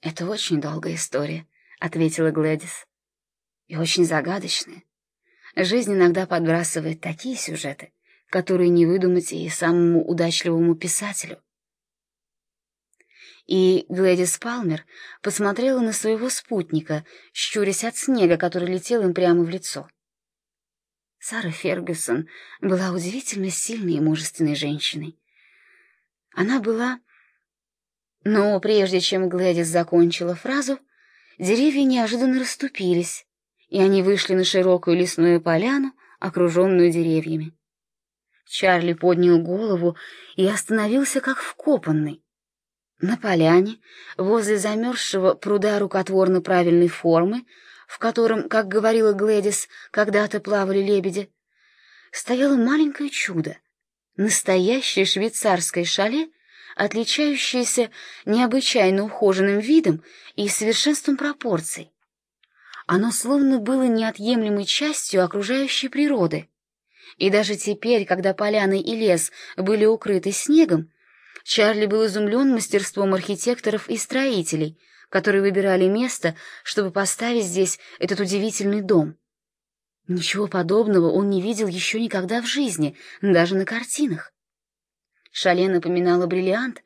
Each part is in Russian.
«Это очень долгая история», — ответила Глэдис. «И очень загадочная. Жизнь иногда подбрасывает такие сюжеты, которые не выдумать и самому удачливому писателю». И Глэдис Палмер посмотрела на своего спутника, щурясь от снега, который летел им прямо в лицо. Сара Фергюсон была удивительно сильной и мужественной женщиной. Она была... Но прежде чем Глэдис закончила фразу, деревья неожиданно расступились, и они вышли на широкую лесную поляну, окруженную деревьями. Чарли поднял голову и остановился как вкопанный. На поляне, возле замерзшего пруда рукотворно правильной формы, в котором, как говорила Глэдис, когда-то плавали лебеди, стояло маленькое чудо, настоящее швейцарское шале, отличающееся необычайно ухоженным видом и совершенством пропорций. Оно словно было неотъемлемой частью окружающей природы. И даже теперь, когда поляны и лес были укрыты снегом, Чарли был изумлен мастерством архитекторов и строителей, которые выбирали место, чтобы поставить здесь этот удивительный дом. Ничего подобного он не видел еще никогда в жизни, даже на картинах. Шале напоминала бриллиант,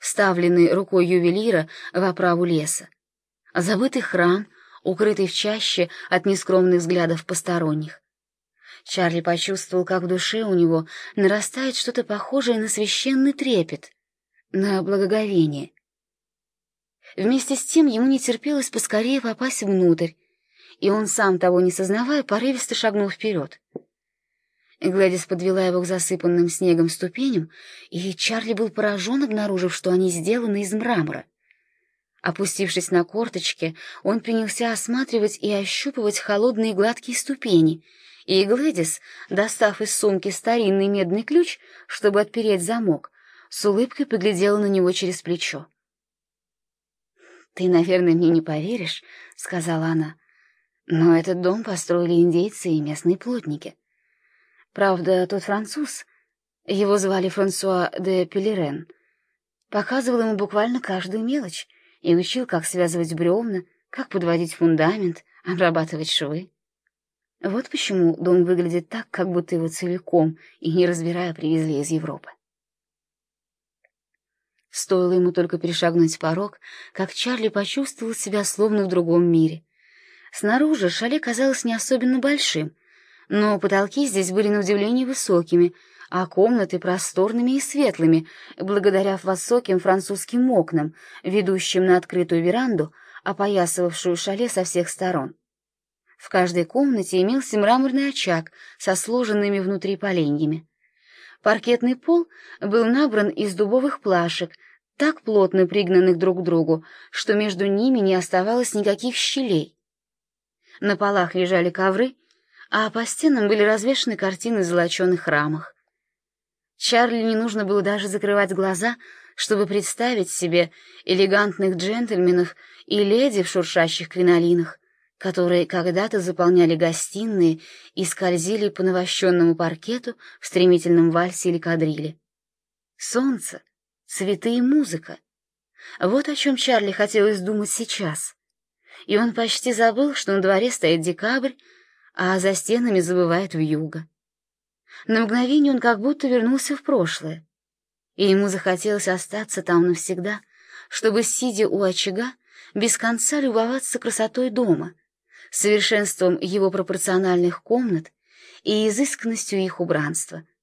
вставленный рукой ювелира в оправу леса. Забытый храм, укрытый в чаще от нескромных взглядов посторонних. Чарли почувствовал, как в душе у него нарастает что-то похожее на священный трепет — на благоговение. Вместе с тем ему не терпелось поскорее попасть внутрь, и он, сам того не сознавая, порывисто шагнул вперед. Гладис подвела его к засыпанным снегом ступеням, и Чарли был поражен, обнаружив, что они сделаны из мрамора. Опустившись на корточки, он принялся осматривать и ощупывать холодные гладкие ступени, и Гладис, достав из сумки старинный медный ключ, чтобы отпереть замок, с улыбкой поглядела на него через плечо. «Ты, наверное, мне не поверишь», — сказала она, — «но этот дом построили индейцы и местные плотники. Правда, тот француз, его звали Франсуа де Пелерен, показывал ему буквально каждую мелочь и учил, как связывать бревна, как подводить фундамент, обрабатывать швы. Вот почему дом выглядит так, как будто его целиком и не разбирая привезли из Европы. Стоило ему только перешагнуть порог, как Чарли почувствовал себя словно в другом мире. Снаружи шале казалось не особенно большим, но потолки здесь были на удивление высокими, а комнаты просторными и светлыми, благодаря высоким французским окнам, ведущим на открытую веранду, опоясывавшую шале со всех сторон. В каждой комнате имелся мраморный очаг со сложенными внутри поленьями. Паркетный пол был набран из дубовых плашек, так плотно пригнанных друг к другу, что между ними не оставалось никаких щелей. На полах лежали ковры, а по стенам были развешаны картины в золоченых рамах. Чарли не нужно было даже закрывать глаза, чтобы представить себе элегантных джентльменов и леди в шуршащих кринолинах, которые когда-то заполняли гостиные и скользили по навощенному паркету в стремительном вальсе или кадриле. Солнце, цветы и музыка. Вот о чем Чарли хотелось думать сейчас. И он почти забыл, что на дворе стоит декабрь, а за стенами забывает вьюга. На мгновение он как будто вернулся в прошлое, и ему захотелось остаться там навсегда, чтобы, сидя у очага, без конца любоваться красотой дома, совершенством его пропорциональных комнат и изысканностью их убранства —